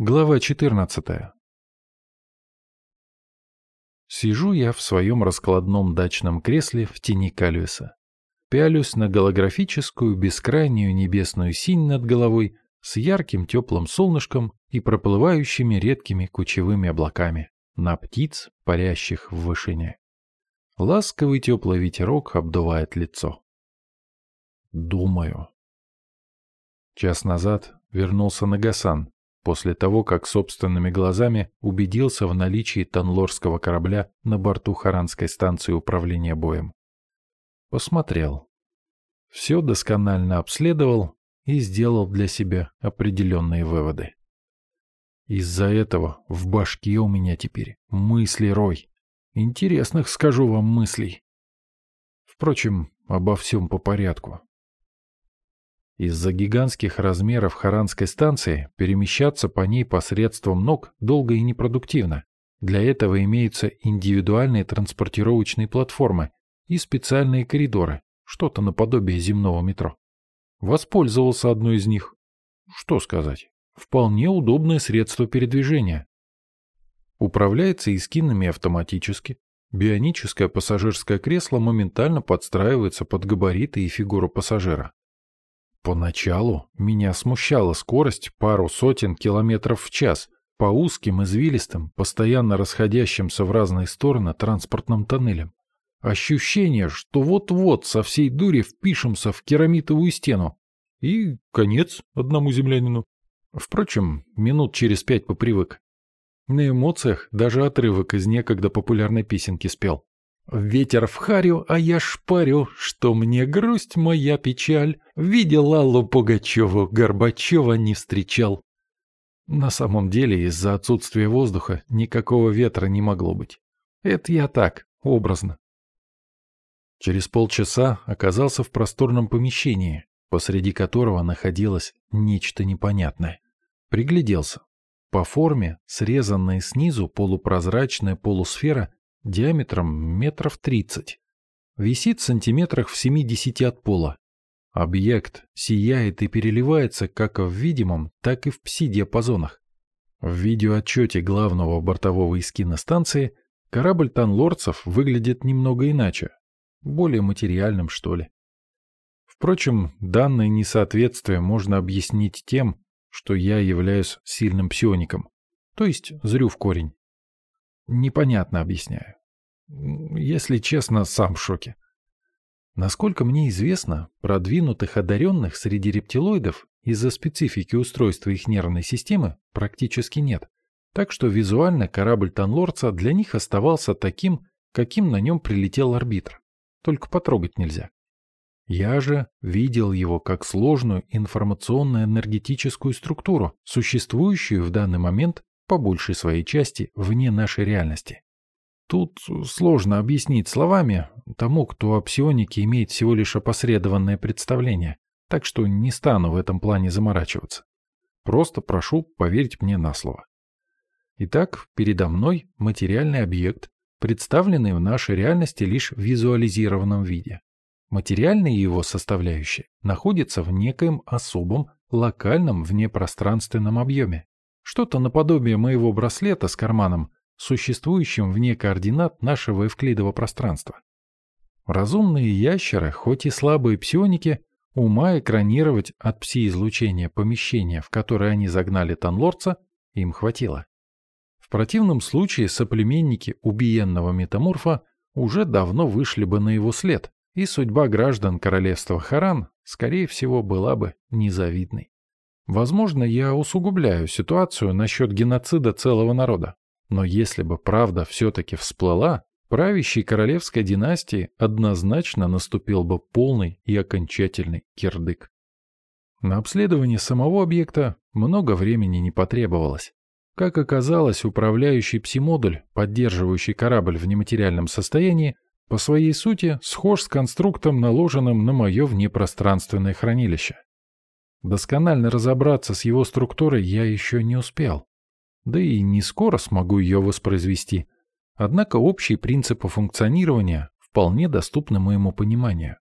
Глава 14. Сижу я в своем раскладном дачном кресле в тени Калюса. Пялюсь на голографическую бескрайнюю небесную синь над головой с ярким теплым солнышком и проплывающими редкими кучевыми облаками на птиц, парящих в вышине. Ласковый теплый ветерок обдувает лицо. Думаю. Час назад вернулся Нагасан, после того, как собственными глазами убедился в наличии танлорского корабля на борту Харанской станции управления боем. Посмотрел. Все досконально обследовал и сделал для себя определенные выводы. Из-за этого в башке у меня теперь мысли рой. Интересных, скажу вам, мыслей. Впрочем, обо всем по порядку. Из-за гигантских размеров Харанской станции перемещаться по ней посредством ног долго и непродуктивно. Для этого имеются индивидуальные транспортировочные платформы и специальные коридоры, что-то наподобие земного метро. Воспользовался одной из них. Что сказать? Вполне удобное средство передвижения. Управляется искинами автоматически. Бионическое пассажирское кресло моментально подстраивается под габариты и фигуру пассажира. Поначалу меня смущала скорость пару сотен километров в час по узким, извилистым, постоянно расходящимся в разные стороны транспортным тоннелям. Ощущение, что вот-вот со всей дури впишемся в керамитовую стену. И конец одному землянину. Впрочем, минут через пять попривык. На эмоциях даже отрывок из некогда популярной песенки спел. Ветер в харю, а я шпарю, что мне грусть моя печаль. Видел Аллу Пугачеву, Горбачева не встречал. На самом деле из-за отсутствия воздуха никакого ветра не могло быть. Это я так, образно. Через полчаса оказался в просторном помещении, посреди которого находилось нечто непонятное. Пригляделся. По форме, срезанная снизу полупрозрачная полусфера диаметром метров тридцать. Висит в сантиметрах в 70 от пола. Объект сияет и переливается как в видимом, так и в пси-диапазонах. В видеоотчете главного бортового эскина станции корабль Танлорцев выглядит немного иначе, более материальным, что ли. Впрочем, данное несоответствие можно объяснить тем, что я являюсь сильным псиоником, то есть зрю в корень. Непонятно объясняю. Если честно, сам в шоке. Насколько мне известно, продвинутых одаренных среди рептилоидов из-за специфики устройства их нервной системы практически нет. Так что визуально корабль Танлорца для них оставался таким, каким на нем прилетел арбитр. Только потрогать нельзя. Я же видел его как сложную информационно-энергетическую структуру, существующую в данный момент по большей своей части вне нашей реальности. Тут сложно объяснить словами тому, кто о псионике имеет всего лишь опосредованное представление, так что не стану в этом плане заморачиваться. Просто прошу поверить мне на слово. Итак, передо мной материальный объект, представленный в нашей реальности лишь в визуализированном виде. Материальные его составляющие находятся в некоем особом локальном внепространственном объеме, что-то наподобие моего браслета с карманом, существующим вне координат нашего эвклидового пространства. Разумные ящеры, хоть и слабые псионики, ума экранировать от пси-излучения помещения, в которое они загнали Танлорца, им хватило. В противном случае соплеменники убиенного метаморфа уже давно вышли бы на его след, и судьба граждан королевства Харан, скорее всего, была бы незавидной. Возможно, я усугубляю ситуацию насчет геноцида целого народа. Но если бы правда все-таки всплыла, правящей королевской династии однозначно наступил бы полный и окончательный кирдык. На обследование самого объекта много времени не потребовалось. Как оказалось, управляющий пси-модуль, поддерживающий корабль в нематериальном состоянии, по своей сути схож с конструктом, наложенным на мое внепространственное хранилище. Досконально разобраться с его структурой я еще не успел. Да и не скоро смогу ее воспроизвести. Однако общие принципы функционирования вполне доступны моему пониманию.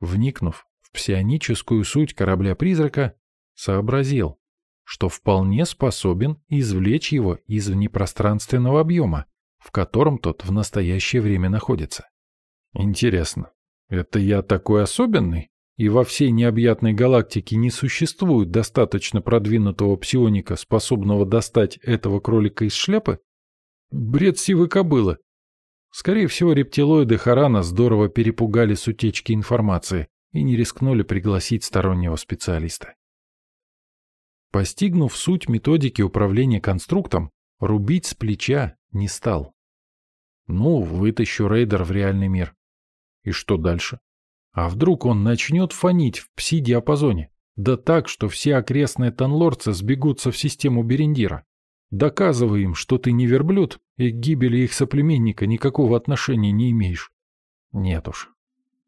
Вникнув в псионическую суть корабля-призрака, сообразил, что вполне способен извлечь его из внепространственного объема, в котором тот в настоящее время находится. Интересно, это я такой особенный? И во всей необъятной галактике не существует достаточно продвинутого псионика, способного достать этого кролика из шляпы? Бред сивы кобылы. Скорее всего, рептилоиды Харана здорово перепугали с утечки информации и не рискнули пригласить стороннего специалиста. Постигнув суть методики управления конструктом, рубить с плеча не стал. Ну, вытащу рейдер в реальный мир. И что дальше? А вдруг он начнет фонить в пси-диапазоне? Да так, что все окрестные танлорцы сбегутся в систему Берендира. Доказывай им, что ты не верблюд, и к гибели их соплеменника никакого отношения не имеешь. Нет уж.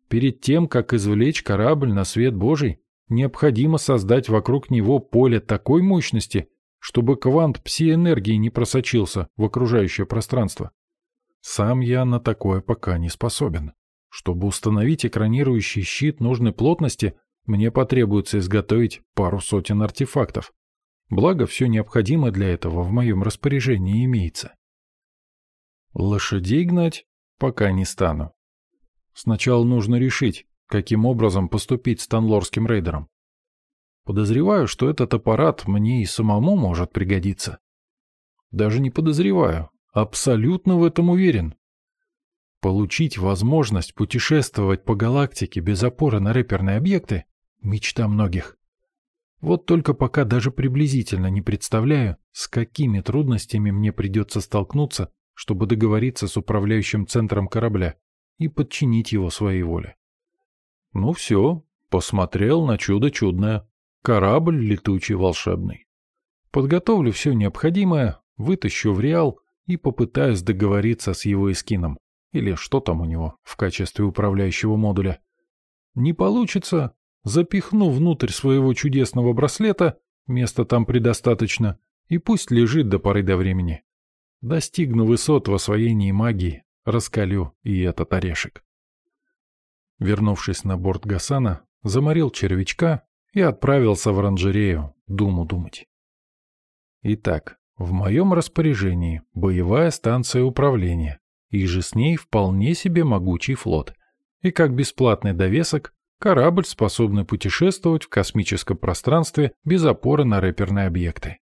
Перед тем, как извлечь корабль на свет Божий, необходимо создать вокруг него поле такой мощности, чтобы квант пси-энергии не просочился в окружающее пространство. Сам я на такое пока не способен. Чтобы установить экранирующий щит нужной плотности, мне потребуется изготовить пару сотен артефактов. Благо, все необходимое для этого в моем распоряжении имеется. Лошадей гнать пока не стану. Сначала нужно решить, каким образом поступить с танлорским рейдером. Подозреваю, что этот аппарат мне и самому может пригодиться. Даже не подозреваю, абсолютно в этом уверен. Получить возможность путешествовать по галактике без опоры на рэперные объекты – мечта многих. Вот только пока даже приблизительно не представляю, с какими трудностями мне придется столкнуться, чтобы договориться с управляющим центром корабля и подчинить его своей воле. Ну все, посмотрел на чудо чудное. Корабль летучий волшебный. Подготовлю все необходимое, вытащу в Реал и попытаюсь договориться с его эскином. Или что там у него в качестве управляющего модуля. Не получится, запихну внутрь своего чудесного браслета, места там предостаточно, и пусть лежит до поры до времени. Достигну высот в освоении магии, раскалю и этот орешек. Вернувшись на борт Гасана, заморил червячка и отправился в оранжерею думу думать. Итак, в моем распоряжении боевая станция управления, и же с ней вполне себе могучий флот, и как бесплатный довесок корабль, способный путешествовать в космическом пространстве без опоры на рэперные объекты.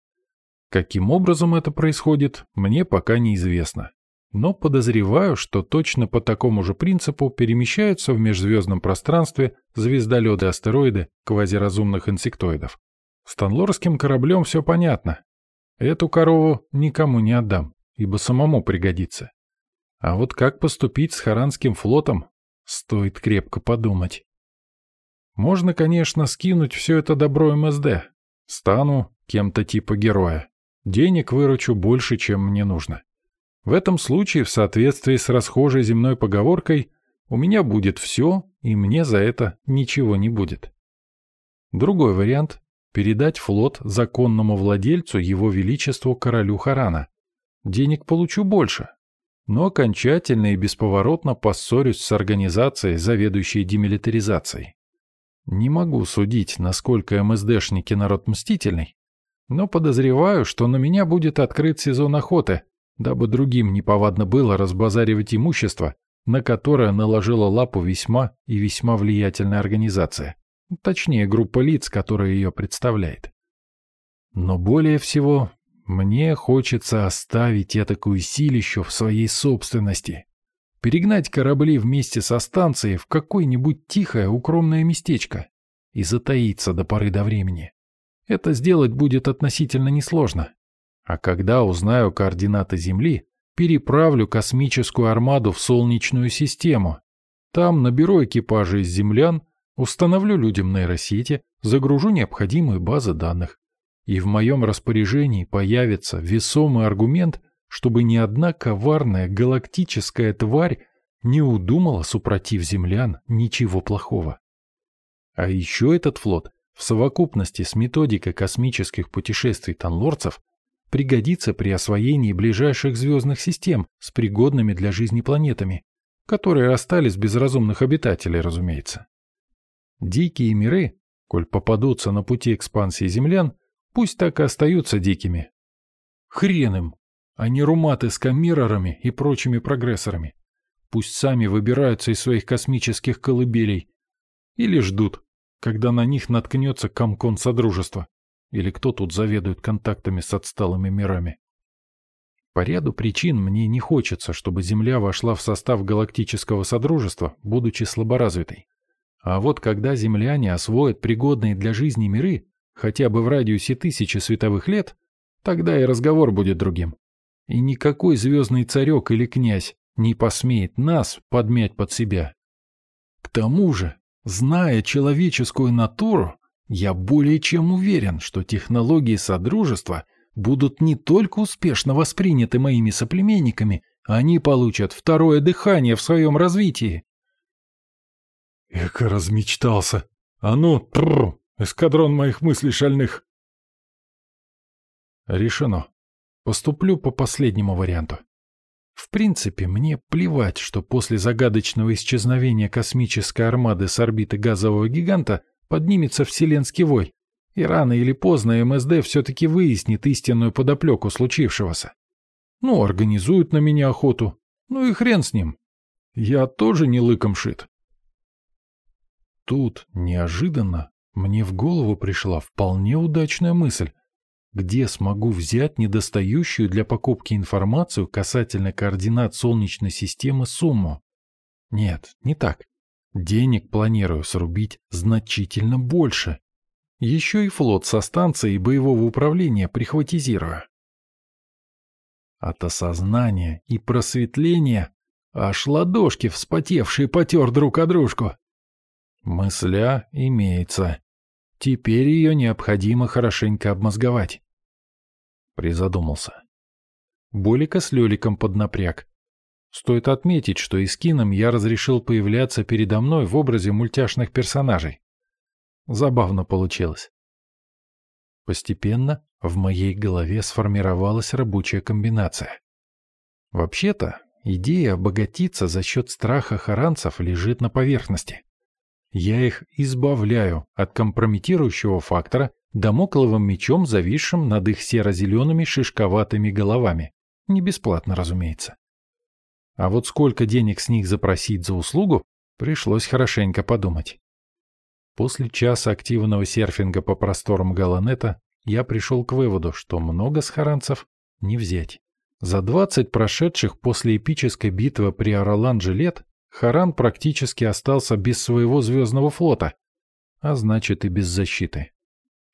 Каким образом это происходит, мне пока неизвестно, но подозреваю, что точно по такому же принципу перемещаются в межзвездном пространстве звездолеты-астероиды квазиразумных инсектоидов. С танлорским кораблем все понятно. Эту корову никому не отдам, ибо самому пригодится. А вот как поступить с Харанским флотом, стоит крепко подумать. Можно, конечно, скинуть все это добро МСД. Стану кем-то типа героя. Денег выручу больше, чем мне нужно. В этом случае, в соответствии с расхожей земной поговоркой, у меня будет все, и мне за это ничего не будет. Другой вариант – передать флот законному владельцу его величеству королю Харана. Денег получу больше, но окончательно и бесповоротно поссорюсь с организацией, заведующей демилитаризацией. Не могу судить, насколько МСДшники народ мстительный, но подозреваю, что на меня будет открыт сезон охоты, дабы другим неповадно было разбазаривать имущество, на которое наложила лапу весьма и весьма влиятельная организация, точнее группа лиц, которая ее представляет. Но более всего мне хочется оставить этакую силищу в своей собственности, перегнать корабли вместе со станцией в какое-нибудь тихое укромное местечко и затаиться до поры до времени. Это сделать будет относительно несложно. А когда узнаю координаты Земли, переправлю космическую армаду в Солнечную систему. Там наберу экипажи из землян, установлю людям нейросети, загружу необходимые базы данных. И в моем распоряжении появится весомый аргумент, чтобы ни одна коварная галактическая тварь не удумала, супротив землян, ничего плохого. А еще этот флот в совокупности с методикой космических путешествий танлорцев пригодится при освоении ближайших звездных систем с пригодными для жизни планетами, которые остались без разумных обитателей, разумеется. Дикие миры, коль попадутся на пути экспансии землян, Пусть так и остаются дикими. Хрен им, а не руматы с камерорами и прочими прогрессорами. Пусть сами выбираются из своих космических колыбелей. Или ждут, когда на них наткнется комкон Содружества. Или кто тут заведует контактами с отсталыми мирами. По ряду причин мне не хочется, чтобы Земля вошла в состав галактического Содружества, будучи слаборазвитой. А вот когда земляне освоят пригодные для жизни миры, хотя бы в радиусе тысячи световых лет, тогда и разговор будет другим. И никакой звездный царек или князь не посмеет нас подмять под себя. К тому же, зная человеческую натуру, я более чем уверен, что технологии Содружества будут не только успешно восприняты моими соплеменниками, они получат второе дыхание в своем развитии. Эко размечтался. А ну, тррр, эскадрон моих мыслей шальных. Решено. Поступлю по последнему варианту. В принципе, мне плевать, что после загадочного исчезновения космической армады с орбиты газового гиганта поднимется вселенский вой, и рано или поздно МСД все-таки выяснит истинную подоплеку случившегося. Ну, организуют на меня охоту. Ну и хрен с ним. Я тоже не лыком шит. Тут, неожиданно, мне в голову пришла вполне удачная мысль, где смогу взять недостающую для покупки информацию касательно координат Солнечной системы сумму. Нет, не так. Денег планирую срубить значительно больше. Еще и флот со станцией боевого управления прихватизирую. От осознания и просветления аж ладошки вспотевшие потер друг о дружку. Мысля имеется. Теперь ее необходимо хорошенько обмозговать. Призадумался. Болика с Леликом поднапряг. Стоит отметить, что и с Кином я разрешил появляться передо мной в образе мультяшных персонажей. Забавно получилось. Постепенно в моей голове сформировалась рабочая комбинация. Вообще-то, идея обогатиться за счет страха харанцев лежит на поверхности. Я их избавляю от компрометирующего фактора домокловым мечом, зависшим над их серо-зелеными шишковатыми головами. Не бесплатно, разумеется. А вот сколько денег с них запросить за услугу, пришлось хорошенько подумать. После часа активного серфинга по просторам Галанета я пришел к выводу, что много схаранцев не взять. За 20 прошедших после эпической битвы при Ороланже лет Харан практически остался без своего звездного флота, а значит и без защиты.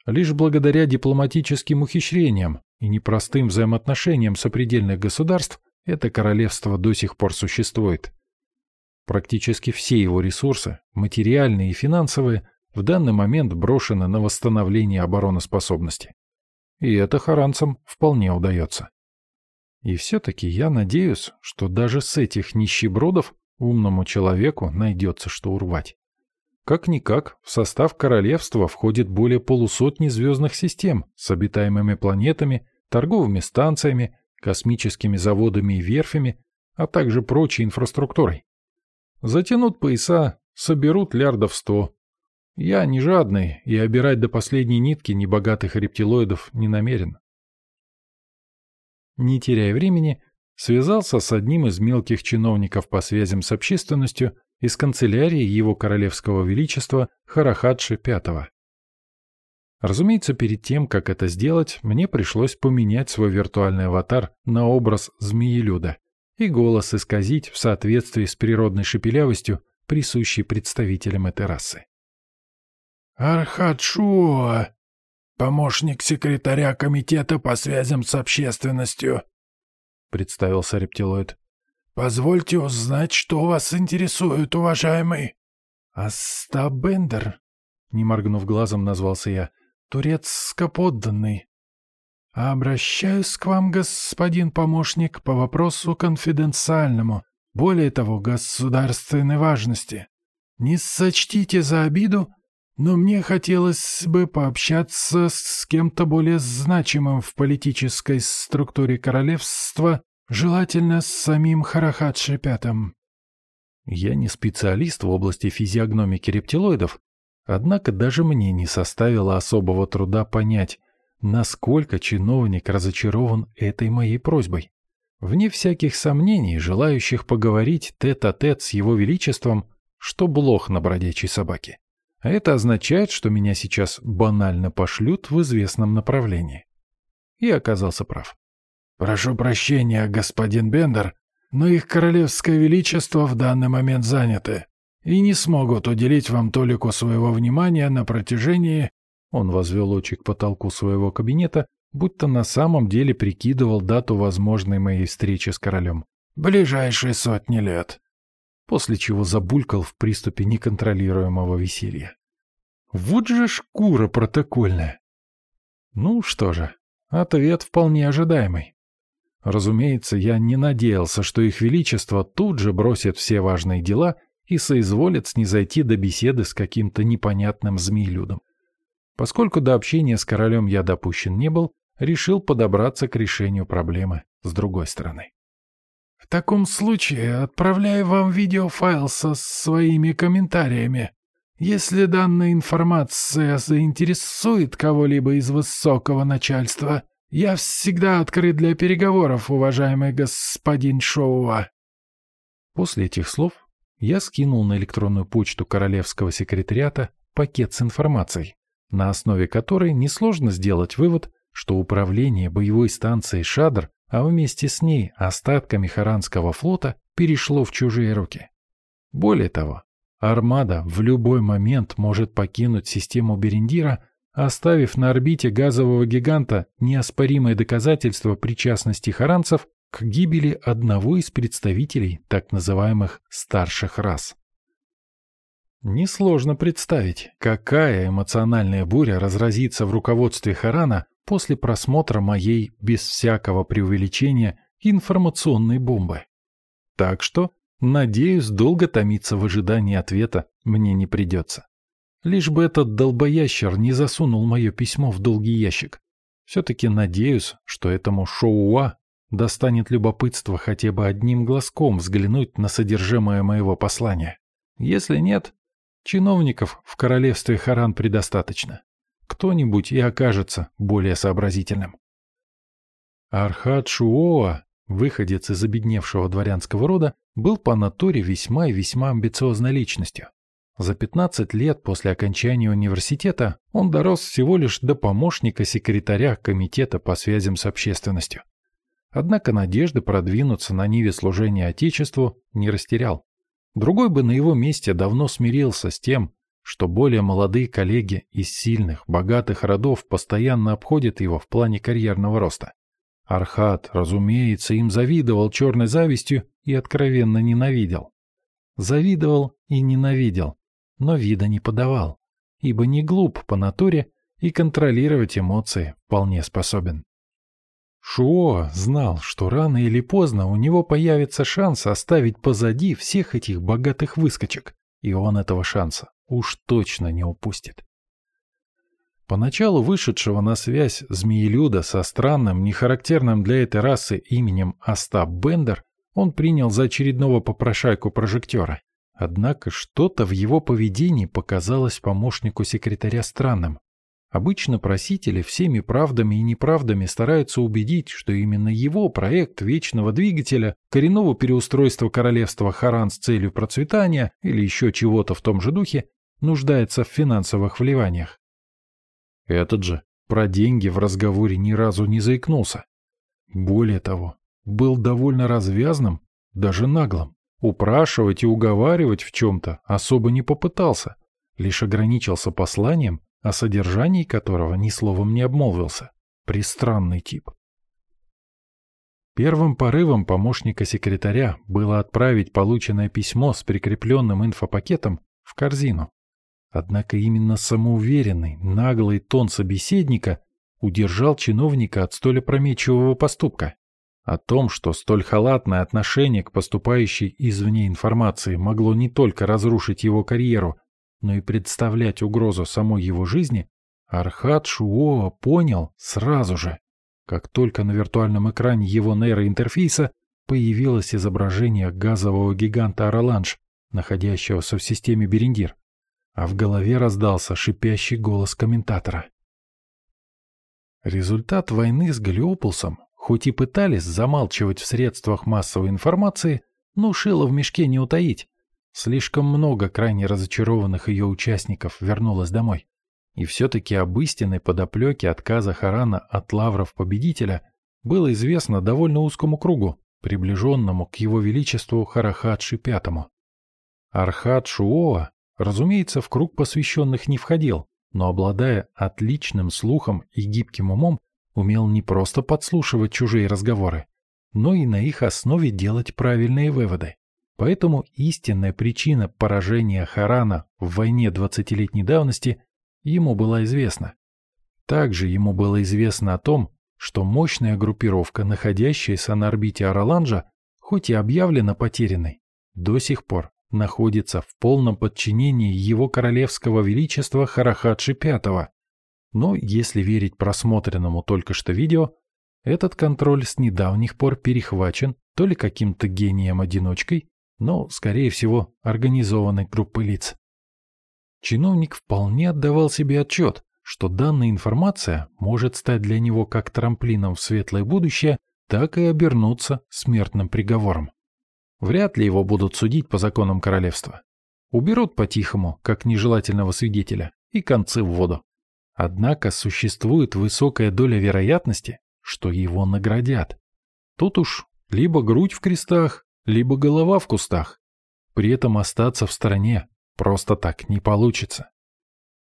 Лишь благодаря дипломатическим ухищрениям и непростым взаимоотношениям сопредельных государств это королевство до сих пор существует. Практически все его ресурсы, материальные и финансовые, в данный момент брошены на восстановление обороноспособности. И это харанцам вполне удается. И все-таки я надеюсь, что даже с этих нищебродов Умному человеку найдется что урвать. Как-никак, в состав королевства входит более полусотни звездных систем с обитаемыми планетами, торговыми станциями, космическими заводами и верфями, а также прочей инфраструктурой. Затянут пояса, соберут лярдов сто. Я не жадный и обирать до последней нитки небогатых рептилоидов не намерен. Не теряя времени, связался с одним из мелких чиновников по связям с общественностью из канцелярии его королевского величества Харахадши V. Разумеется, перед тем, как это сделать, мне пришлось поменять свой виртуальный аватар на образ змеелюда и голос исказить в соответствии с природной шепелявостью, присущей представителям этой расы. «Архадшуа, помощник секретаря комитета по связям с общественностью», — представился рептилоид. «Позвольте узнать, что вас интересует, уважаемый». «Астабендер», — не моргнув глазом, назвался я, — «турецко-подданный». «Обращаюсь к вам, господин помощник, по вопросу конфиденциальному, более того, государственной важности. Не сочтите за обиду, но мне хотелось бы пообщаться с кем-то более значимым в политической структуре королевства, желательно с самим Харахадши Пятым. Я не специалист в области физиогномики рептилоидов, однако даже мне не составило особого труда понять, насколько чиновник разочарован этой моей просьбой. Вне всяких сомнений, желающих поговорить тет-а-тет -тет с его величеством, что блох на бродячей собаке. А это означает, что меня сейчас банально пошлют в известном направлении. И оказался прав. «Прошу прощения, господин Бендер, но их королевское величество в данный момент заняты и не смогут уделить вам толику своего внимания на протяжении...» Он возвел очи к потолку своего кабинета, будто на самом деле прикидывал дату возможной моей встречи с королем. «Ближайшие сотни лет», после чего забулькал в приступе неконтролируемого веселья. Вот же шкура протокольная. Ну что же, ответ вполне ожидаемый. Разумеется, я не надеялся, что их величество тут же бросит все важные дела и соизволит снизойти до беседы с каким-то непонятным змеелюдом. Поскольку до общения с королем я допущен не был, решил подобраться к решению проблемы с другой стороны. «В таком случае отправляю вам видеофайл со своими комментариями. Если данная информация заинтересует кого-либо из высокого начальства, я всегда открыт для переговоров, уважаемый господин Шоуа». После этих слов я скинул на электронную почту Королевского секретариата пакет с информацией, на основе которой несложно сделать вывод, что управление боевой станцией «Шадр», а вместе с ней остатками Харанского флота, перешло в чужие руки. Более того, Армада в любой момент может покинуть систему Берендира, оставив на орбите газового гиганта неоспоримое доказательство причастности харанцев к гибели одного из представителей так называемых старших рас. Несложно представить, какая эмоциональная буря разразится в руководстве Харана после просмотра моей, без всякого преувеличения, информационной бомбы. Так что, надеюсь, долго томиться в ожидании ответа мне не придется. Лишь бы этот долбоящер не засунул мое письмо в долгий ящик. Все-таки надеюсь, что этому Шоуа достанет любопытство хотя бы одним глазком взглянуть на содержимое моего послания. Если нет, чиновников в королевстве Харан предостаточно. Кто-нибудь и окажется более сообразительным. Архат Шуоа, выходец из обедневшего дворянского рода, был по натуре весьма и весьма амбициозной личностью. За 15 лет после окончания университета он дорос всего лишь до помощника секретаря Комитета по связям с общественностью. Однако надежды продвинуться на ниве служения Отечеству не растерял. Другой бы на его месте давно смирился с тем, что более молодые коллеги из сильных, богатых родов постоянно обходят его в плане карьерного роста. Архат, разумеется, им завидовал черной завистью и откровенно ненавидел. Завидовал и ненавидел, но вида не подавал, ибо не глуп по натуре и контролировать эмоции вполне способен. Шуо знал, что рано или поздно у него появится шанс оставить позади всех этих богатых выскочек, и он этого шанса уж точно не упустит. Поначалу вышедшего на связь змеелюда со странным, нехарактерным для этой расы именем Остап Бендер он принял за очередного попрошайку-прожектора. Однако что-то в его поведении показалось помощнику секретаря странным. Обычно просители всеми правдами и неправдами стараются убедить, что именно его проект вечного двигателя, коренного переустройства королевства Харан с целью процветания или еще чего-то в том же духе, нуждается в финансовых вливаниях. Этот же про деньги в разговоре ни разу не заикнулся. Более того, был довольно развязным, даже наглым. Упрашивать и уговаривать в чем-то особо не попытался, лишь ограничился посланием, о содержании которого ни словом не обмолвился. Пристранный тип. Первым порывом помощника секретаря было отправить полученное письмо с прикрепленным инфопакетом в корзину. Однако именно самоуверенный, наглый тон собеседника удержал чиновника от столь опрометчивого поступка. О том, что столь халатное отношение к поступающей извне информации могло не только разрушить его карьеру, но и представлять угрозу самой его жизни, Архат Шуоа понял сразу же, как только на виртуальном экране его нейроинтерфейса появилось изображение газового гиганта Араланж, находящегося в системе Берендир, а в голове раздался шипящий голос комментатора. Результат войны с Галиополсом, хоть и пытались замалчивать в средствах массовой информации, но шило в мешке не утаить. Слишком много крайне разочарованных ее участников вернулось домой. И все-таки об истинной подоплеке отказа Харана от лавров победителя было известно довольно узкому кругу, приближенному к его величеству Харахадши Пятому. Архат Шуоа, разумеется, в круг посвященных не входил, но, обладая отличным слухом и гибким умом, умел не просто подслушивать чужие разговоры, но и на их основе делать правильные выводы. Поэтому истинная причина поражения Харана в войне двадцатилетней давности ему была известна. Также ему было известно о том, что мощная группировка, находящаяся на орбите Араланжа, хоть и объявлена потерянной, до сих пор находится в полном подчинении его королевского величества Харахадши V. Но если верить просмотренному только что видео, этот контроль с недавних пор перехвачен то ли каким-то гением-одиночкой, но, скорее всего, организованной группой лиц. Чиновник вполне отдавал себе отчет, что данная информация может стать для него как трамплином в светлое будущее, так и обернуться смертным приговором. Вряд ли его будут судить по законам королевства. Уберут по-тихому, как нежелательного свидетеля, и концы в воду. Однако существует высокая доля вероятности, что его наградят. Тут уж либо грудь в крестах, либо голова в кустах. При этом остаться в стороне просто так не получится.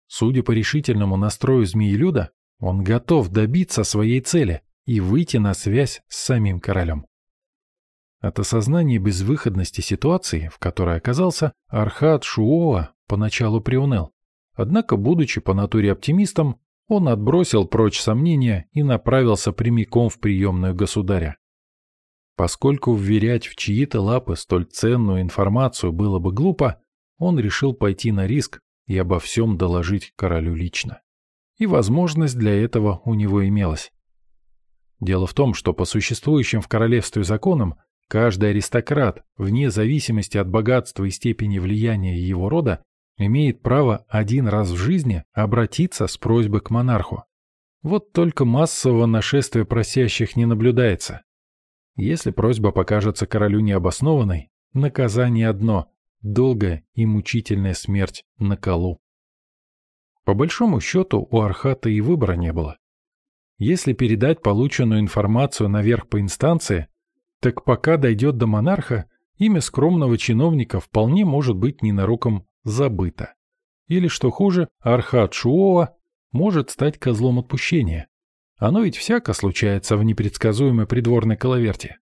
Судя по решительному настрою Змеелюда, он готов добиться своей цели и выйти на связь с самим королем. От осознания безвыходности ситуации, в которой оказался, Архат Шуоа поначалу приуныл. Однако, будучи по натуре оптимистом, он отбросил прочь сомнения и направился прямиком в приемную государя. Поскольку вверять в чьи-то лапы столь ценную информацию было бы глупо, он решил пойти на риск и обо всем доложить королю лично. И возможность для этого у него имелась. Дело в том, что по существующим в королевстве законам Каждый аристократ, вне зависимости от богатства и степени влияния его рода, имеет право один раз в жизни обратиться с просьбой к монарху. Вот только массового нашествия просящих не наблюдается. Если просьба покажется королю необоснованной, наказание одно – долгая и мучительная смерть на колу. По большому счету у Архата и выбора не было. Если передать полученную информацию наверх по инстанции, так пока дойдет до монарха, имя скромного чиновника вполне может быть ненароком забыто. Или, что хуже, Архат Шуова может стать козлом отпущения. Оно ведь всяко случается в непредсказуемой придворной коловерте.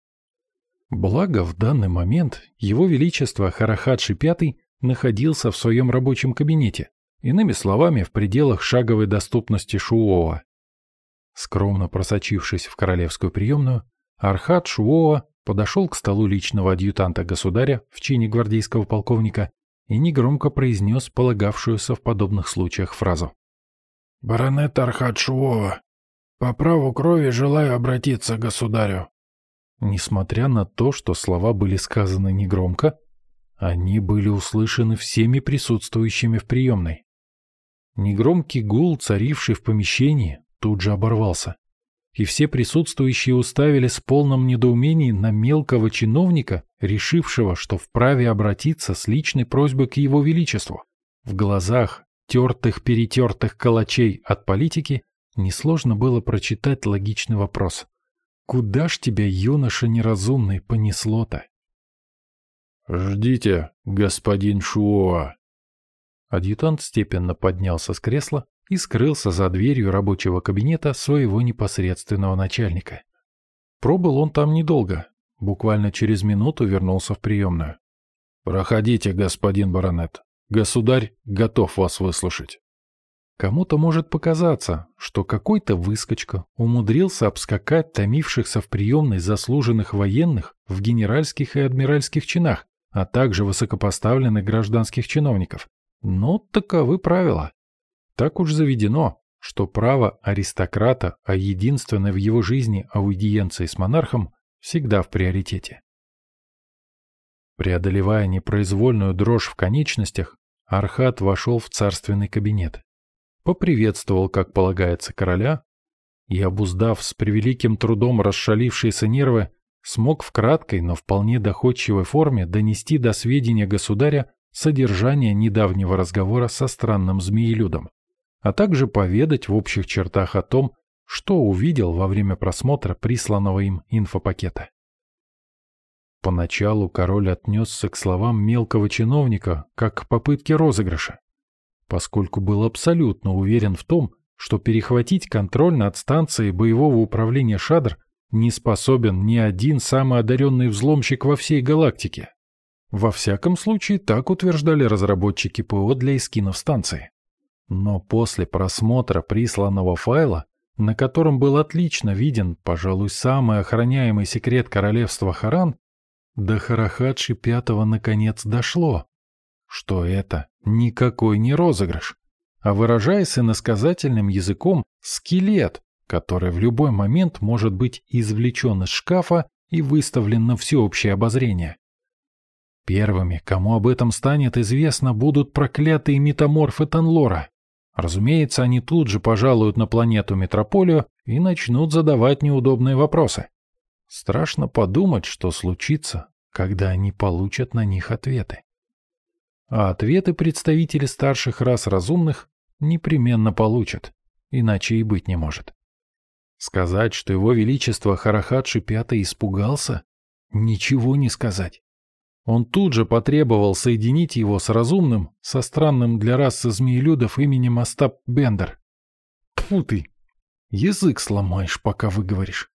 Благо, в данный момент его величество Харахадши V находился в своем рабочем кабинете, иными словами, в пределах шаговой доступности Шуова. Скромно просочившись в королевскую приемную, Архат Шуоа подошел к столу личного адъютанта государя в чине гвардейского полковника и негромко произнес полагавшуюся в подобных случаях фразу. «Баронет Архат Шуоа, по праву крови желаю обратиться к государю». Несмотря на то, что слова были сказаны негромко, они были услышаны всеми присутствующими в приемной. Негромкий гул, царивший в помещении, тут же оборвался и все присутствующие уставили с полным недоумением на мелкого чиновника, решившего, что вправе обратиться с личной просьбой к его величеству. В глазах тертых-перетертых калачей от политики несложно было прочитать логичный вопрос. «Куда ж тебя, юноша неразумный, понесло-то?» «Ждите, господин Шуоа!» Адъютант степенно поднялся с кресла и скрылся за дверью рабочего кабинета своего непосредственного начальника. Пробыл он там недолго, буквально через минуту вернулся в приемную. «Проходите, господин баронет. Государь готов вас выслушать». Кому-то может показаться, что какой-то выскочка умудрился обскакать томившихся в приемной заслуженных военных в генеральских и адмиральских чинах, а также высокопоставленных гражданских чиновников. Но таковы правила. Так уж заведено, что право аристократа о единственной в его жизни аудиенции с монархом всегда в приоритете. Преодолевая непроизвольную дрожь в конечностях, Архат вошел в царственный кабинет. Поприветствовал, как полагается, короля, и, обуздав с превеликим трудом расшалившиеся нервы, смог в краткой, но вполне доходчивой форме донести до сведения государя содержание недавнего разговора со странным змеелюдом, а также поведать в общих чертах о том, что увидел во время просмотра присланного им инфопакета. Поначалу король отнесся к словам мелкого чиновника как к попытке розыгрыша, поскольку был абсолютно уверен в том, что перехватить контроль над станцией боевого управления «Шадр» не способен ни один самый одаренный взломщик во всей галактике. Во всяком случае, так утверждали разработчики ПО для эскинов станции. Но после просмотра присланного файла, на котором был отлично виден, пожалуй, самый охраняемый секрет королевства Харан, до Харахадши Пятого наконец дошло, что это никакой не розыгрыш, а выражаясь иносказательным языком, скелет, который в любой момент может быть извлечен из шкафа и выставлен на всеобщее обозрение. Первыми, кому об этом станет известно, будут проклятые метаморфы Танлора. Разумеется, они тут же пожалуют на планету Метрополию и начнут задавать неудобные вопросы. Страшно подумать, что случится, когда они получат на них ответы. А ответы представители старших рас разумных непременно получат, иначе и быть не может. Сказать, что его величество Харахадши Пятый испугался? Ничего не сказать. Он тут же потребовал соединить его с разумным, со странным для расы змеелюдов именем Остап Бендер. Тьфу ты! Язык сломаешь, пока выговоришь.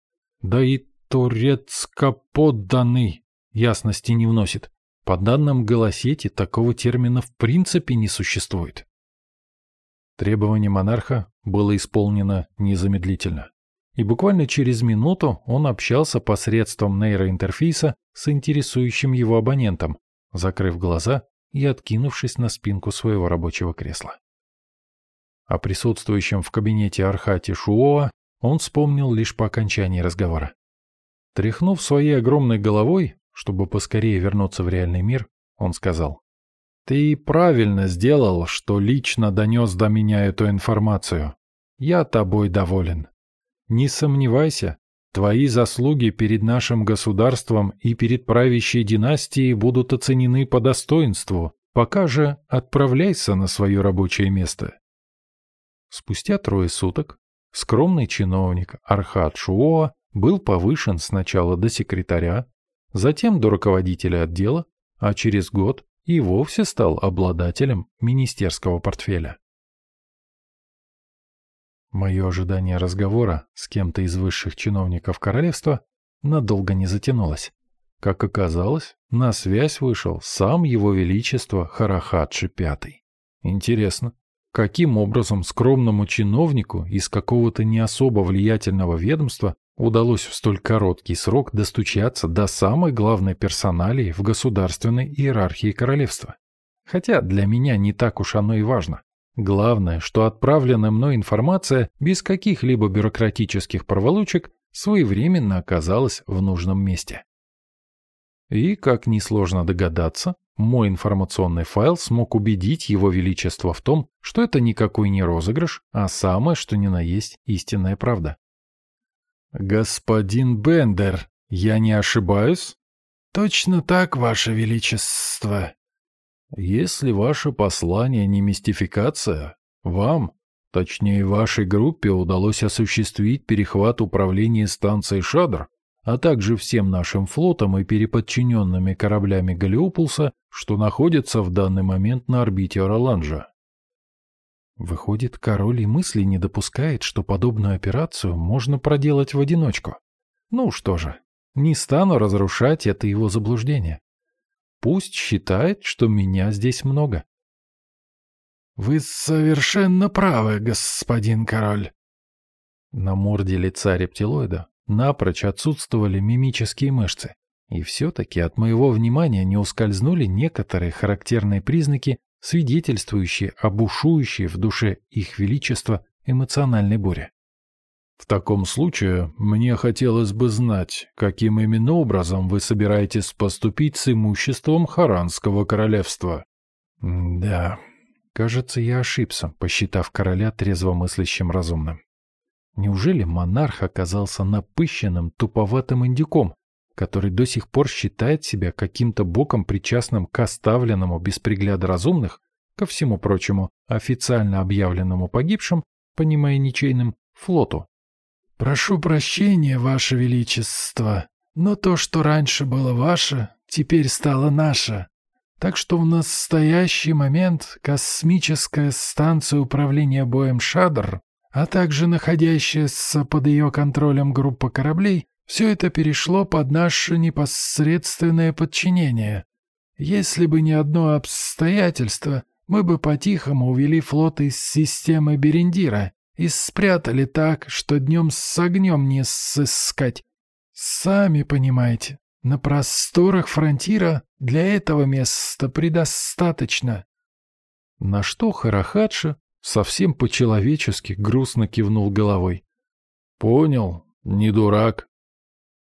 Да и турецко-подданный ясности не вносит. По данным Голосети, такого термина в принципе не существует. Требование монарха было исполнено незамедлительно и буквально через минуту он общался посредством нейроинтерфейса с интересующим его абонентом, закрыв глаза и откинувшись на спинку своего рабочего кресла. О присутствующем в кабинете Архате Шуова он вспомнил лишь по окончании разговора. Тряхнув своей огромной головой, чтобы поскорее вернуться в реальный мир, он сказал, «Ты правильно сделал, что лично донес до меня эту информацию. Я тобой доволен. Не сомневайся, твои заслуги перед нашим государством и перед правящей династией будут оценены по достоинству. Пока же отправляйся на свое рабочее место. Спустя трое суток скромный чиновник Архат Шуоа был повышен сначала до секретаря, затем до руководителя отдела, а через год и вовсе стал обладателем министерского портфеля. Мое ожидание разговора с кем-то из высших чиновников королевства надолго не затянулось. Как оказалось, на связь вышел сам его величество Харахадши Пятый. Интересно, каким образом скромному чиновнику из какого-то не особо влиятельного ведомства удалось в столь короткий срок достучаться до самой главной персоналии в государственной иерархии королевства? Хотя для меня не так уж оно и важно. Главное, что отправленная мной информация без каких-либо бюрократических проволочек своевременно оказалась в нужном месте. И, как несложно догадаться, мой информационный файл смог убедить его величество в том, что это никакой не розыгрыш, а самое, что ни на есть, истинная правда. «Господин Бендер, я не ошибаюсь?» «Точно так, ваше величество», если ваше послание не мистификация, вам, точнее вашей группе, удалось осуществить перехват управления станцией Шадр, а также всем нашим флотом и переподчиненными кораблями Галиопулса, что находятся в данный момент на орбите Ороланжа. Выходит, король и мысли не допускает, что подобную операцию можно проделать в одиночку. Ну что же, не стану разрушать это его заблуждение. Пусть считает, что меня здесь много. «Вы совершенно правы, господин король». На морде лица рептилоида напрочь отсутствовали мимические мышцы, и все-таки от моего внимания не ускользнули некоторые характерные признаки, свидетельствующие об бушующей в душе их величества эмоциональной буре. В таком случае, мне хотелось бы знать, каким именно образом вы собираетесь поступить с имуществом Харанского королевства. да, кажется, я ошибся, посчитав короля трезвомыслящим разумным. Неужели монарх оказался напыщенным, туповатым индюком, который до сих пор считает себя каким-то боком причастным к оставленному без пригляда разумных, ко всему прочему, официально объявленному погибшим, понимая ничейным, флоту? «Прошу прощения, Ваше Величество, но то, что раньше было ваше, теперь стало наше. Так что в настоящий момент космическая станция управления боем «Шадр», а также находящаяся под ее контролем группа кораблей, все это перешло под наше непосредственное подчинение. Если бы не одно обстоятельство, мы бы по-тихому увели флот из системы Берендира и спрятали так, что днем с огнем не сыскать. Сами понимаете, на просторах фронтира для этого места предостаточно. На что Харахадша совсем по-человечески грустно кивнул головой. Понял, не дурак.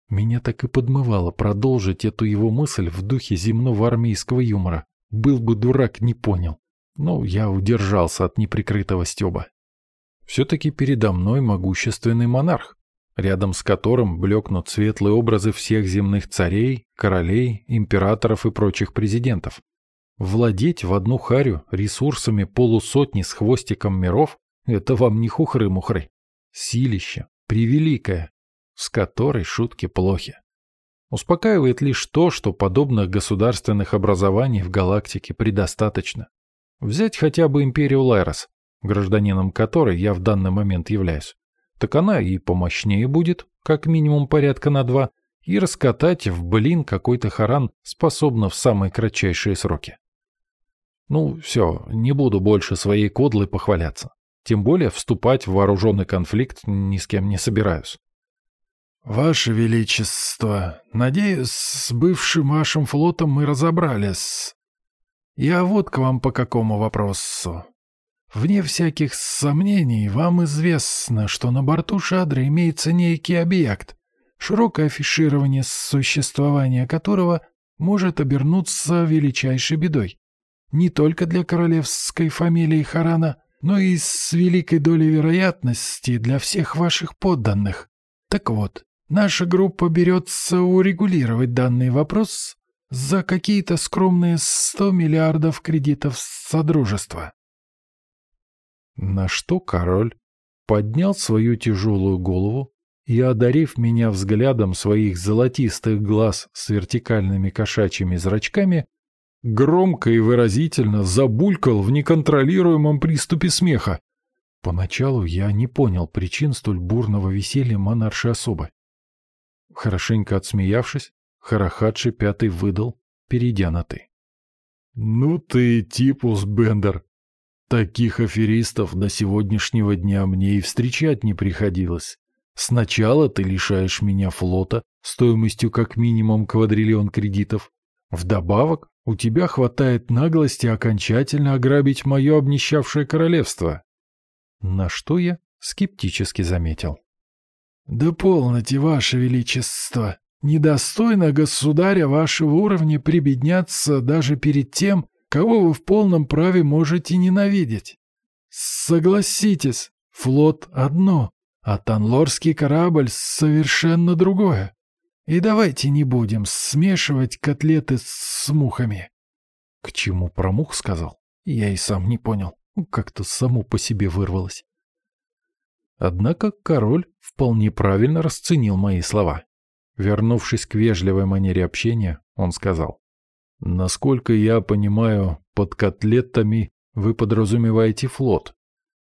Меня так и подмывало продолжить эту его мысль в духе земного армейского юмора. Был бы дурак, не понял. Но я удержался от неприкрытого стеба. Все-таки передо мной могущественный монарх, рядом с которым блекнут светлые образы всех земных царей, королей, императоров и прочих президентов. Владеть в одну харю ресурсами полусотни с хвостиком миров — это вам не хухры-мухры. Силище, превеликое, с которой шутки плохи. Успокаивает лишь то, что подобных государственных образований в галактике предостаточно. Взять хотя бы империю Лайрос, гражданином которой я в данный момент являюсь. Так она и помощнее будет, как минимум порядка на два, и раскатать в блин какой-то харан способна в самые кратчайшие сроки. Ну, все, не буду больше своей кодлой похваляться. Тем более вступать в вооруженный конфликт ни с кем не собираюсь. «Ваше Величество, надеюсь, с бывшим вашим флотом мы разобрались. Я вот к вам по какому вопросу. Вне всяких сомнений, вам известно, что на борту Шадры имеется некий объект, широкое афиширование существования которого может обернуться величайшей бедой. Не только для королевской фамилии Харана, но и с великой долей вероятности для всех ваших подданных. Так вот, Наша группа берется урегулировать данный вопрос за какие-то скромные 100 миллиардов кредитов Содружества. На что король поднял свою тяжелую голову и, одарив меня взглядом своих золотистых глаз с вертикальными кошачьими зрачками, громко и выразительно забулькал в неконтролируемом приступе смеха. Поначалу я не понял причин столь бурного веселья монарши особы. Хорошенько отсмеявшись, Харахадши пятый выдал, перейдя на «ты». «Ну ты типус, Бендер. Таких аферистов до сегодняшнего дня мне и встречать не приходилось. Сначала ты лишаешь меня флота стоимостью как минимум квадриллион кредитов. Вдобавок, у тебя хватает наглости окончательно ограбить мое обнищавшее королевство». На что я скептически заметил. «Да полноте, ваше величество! Недостойно государя вашего уровня прибедняться даже перед тем, кого вы в полном праве можете ненавидеть. Согласитесь, флот одно, а танлорский корабль совершенно другое. И давайте не будем смешивать котлеты с мухами». К чему про мух сказал? Я и сам не понял. Как-то само по себе вырвалось. Однако король вполне правильно расценил мои слова. Вернувшись к вежливой манере общения, он сказал. «Насколько я понимаю, под котлетами вы подразумеваете флот,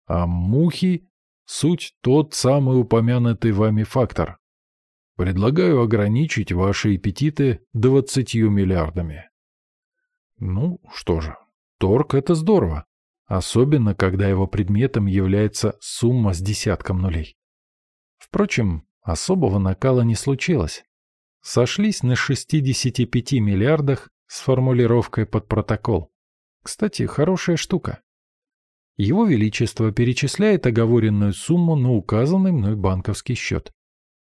а мухи — суть тот самый упомянутый вами фактор. Предлагаю ограничить ваши аппетиты двадцатью миллиардами». Ну, что же, торг — это здорово. Особенно, когда его предметом является сумма с десятком нулей. Впрочем, особого накала не случилось. Сошлись на 65 миллиардах с формулировкой под протокол. Кстати, хорошая штука. Его Величество перечисляет оговоренную сумму на указанный мной банковский счет.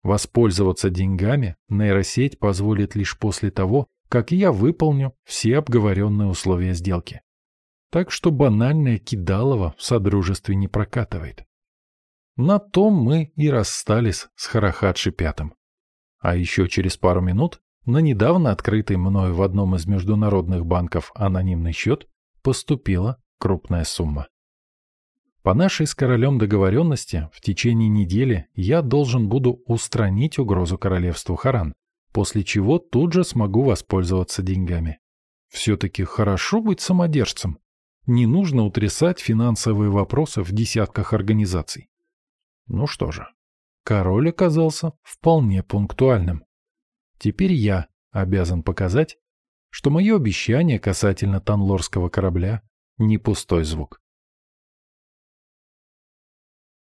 Воспользоваться деньгами нейросеть позволит лишь после того, как я выполню все обговоренные условия сделки. Так что банальное кидалово в содружестве не прокатывает. На том мы и расстались с Харахадши Пятым. А еще через пару минут на недавно открытый мною в одном из международных банков анонимный счет поступила крупная сумма. По нашей с королем договоренности, в течение недели я должен буду устранить угрозу королевству Харан, после чего тут же смогу воспользоваться деньгами. Все-таки хорошо быть самодержцем. Не нужно утрясать финансовые вопросы в десятках организаций. Ну что же, король оказался вполне пунктуальным. Теперь я обязан показать, что мое обещание касательно танлорского корабля не пустой звук.